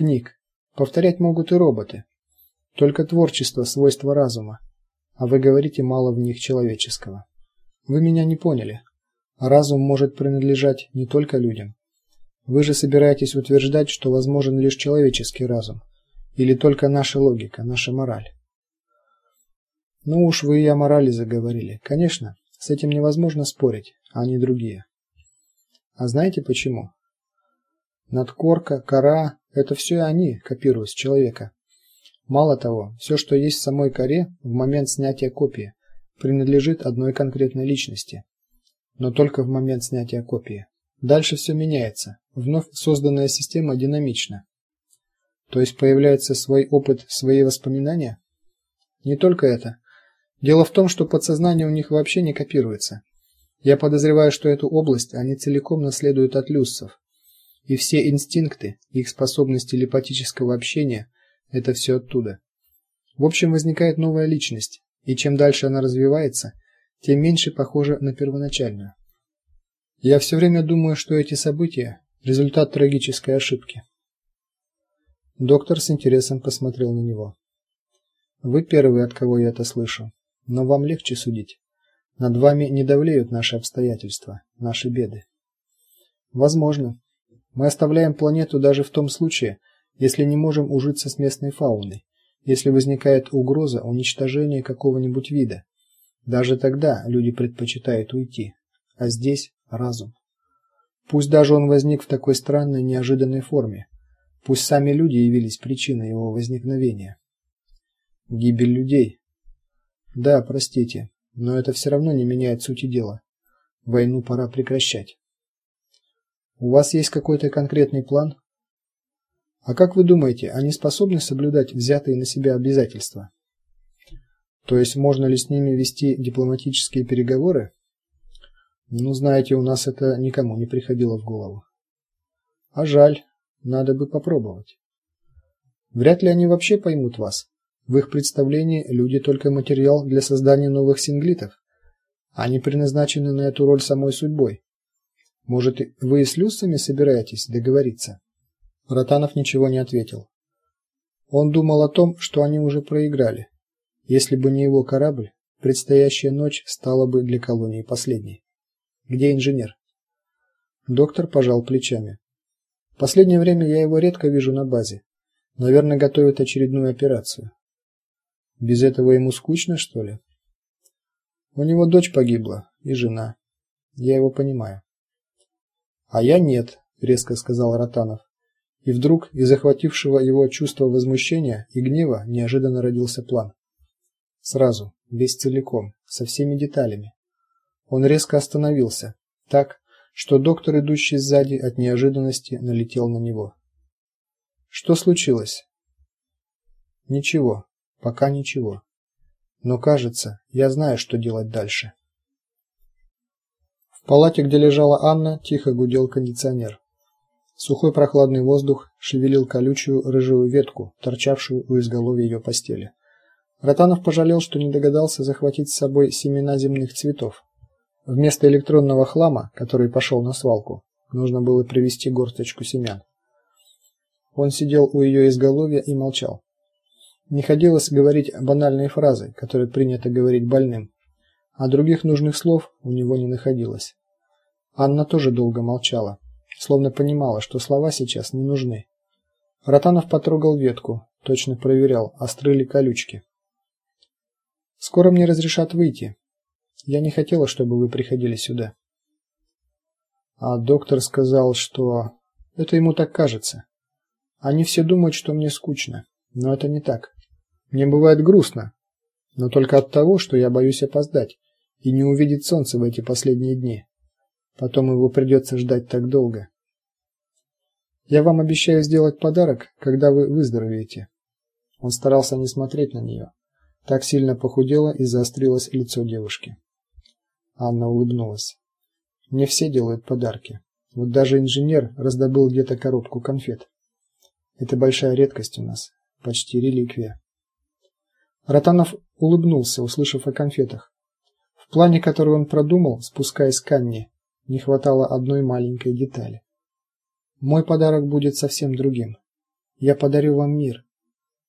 книг. Повторять могут и роботы. Только творчество свойство разума. А вы говорите мало в них человеческого. Вы меня не поняли. Разум может принадлежать не только людям. Вы же собираетесь утверждать, что возможен лишь человеческий разум или только наша логика, наша мораль. Ну уж вы и о морали заговорили. Конечно, с этим невозможно спорить, а не другие. А знаете почему? Надкорка, кора это все они копируют с человека. Мало того, все, что есть в самой коре в момент снятия копии, принадлежит одной конкретной личности, но только в момент снятия копии. Дальше все меняется. Вновь созданная система динамична. То есть появляется свой опыт, свои воспоминания? Не только это. Дело в том, что подсознание у них вообще не копируется. Я подозреваю, что эту область они целиком наследуют от люссов. И все инстинкты, их способность телепатического общения это все оттуда. В общем, возникает новая личность, и чем дальше она развивается, тем меньше похожа на первоначальную. Я все время думаю, что эти события результат трагической ошибки. Доктор с интересом посмотрел на него. Вы первый, от кого я это слышу, но вам легче судить. Над вами не давлеют наши обстоятельства, наши беды. Возможно. Мы оставляем планету даже в том случае, если не можем ужиться с местной фауной, если возникает угроза уничтожения какого-нибудь вида. Даже тогда люди предпочитают уйти. А здесь разум. Пусть даже он возник в такой странной, неожиданной форме. Пусть сами люди явились причиной его возникновения. Гибель людей. Да, простите, но это все равно не меняет сути дела. Войну пора прекращать. У вас есть какой-то конкретный план? А как вы думаете, они способны соблюдать взятые на себя обязательства? То есть можно ли с ними вести дипломатические переговоры? Ну, знаете, у нас это никому не приходило в голову. А жаль, надо бы попробовать. Вряд ли они вообще поймут вас. В их представлении люди только материал для создания новых синглитов. Они предназначены на эту роль самой судьбой. Может, вы и с люссами собираетесь договориться? Ротанов ничего не ответил. Он думал о том, что они уже проиграли. Если бы не его корабль, предстоящая ночь стала бы для колонии последней. Где инженер? Доктор пожал плечами. Последнее время я его редко вижу на базе. Наверное, готовит очередную операцию. Без этого ему скучно, что ли? У него дочь погибла и жена. Я его понимаю. А я нет, резко сказал Ротанов. И вдруг из захватившего его чувства возмущения и гнева неожиданно родился план. Сразу, весь целиком, со всеми деталями. Он резко остановился, так, что доктор, идущий сзади от неожиданности, налетел на него. Что случилось? Ничего, пока ничего. Но, кажется, я знаю, что делать дальше. В палате, где лежала Анна, тихо гудел кондиционер. Сухой прохладный воздух шевелил колючую рыжую ветку, торчавшую у изголовья ее постели. Ротанов пожалел, что не догадался захватить с собой семена земных цветов. Вместо электронного хлама, который пошел на свалку, нужно было привезти горсточку семян. Он сидел у ее изголовья и молчал. Не хотелось говорить банальные фразы, которые принято говорить больным, а других нужных слов у него не находилось. Анна тоже долго молчала словно понимала, что слова сейчас не нужны. Ротанов потрогал ветку, точно проверял, остры ли колючки. Скоро мне разрешат выйти. Я не хотела, чтобы вы приходили сюда. А доктор сказал, что это ему так кажется. Они все думают, что мне скучно, но это не так. Мне бывает грустно, но только от того, что я боюсь опоздать и не увидеть солнце в эти последние дни. Потом его придется ждать так долго. Я вам обещаю сделать подарок, когда вы выздоровеете. Он старался не смотреть на нее. Так сильно похудело и заострилось лицо девушки. Анна улыбнулась. Мне все делают подарки. Вот даже инженер раздобыл где-то коробку конфет. Это большая редкость у нас, почти реликвия. Ротанов улыбнулся, услышав о конфетах. В плане, который он продумал, спускаясь к Анне, не хватало одной маленькой детали. Мой подарок будет совсем другим. Я подарю вам мир,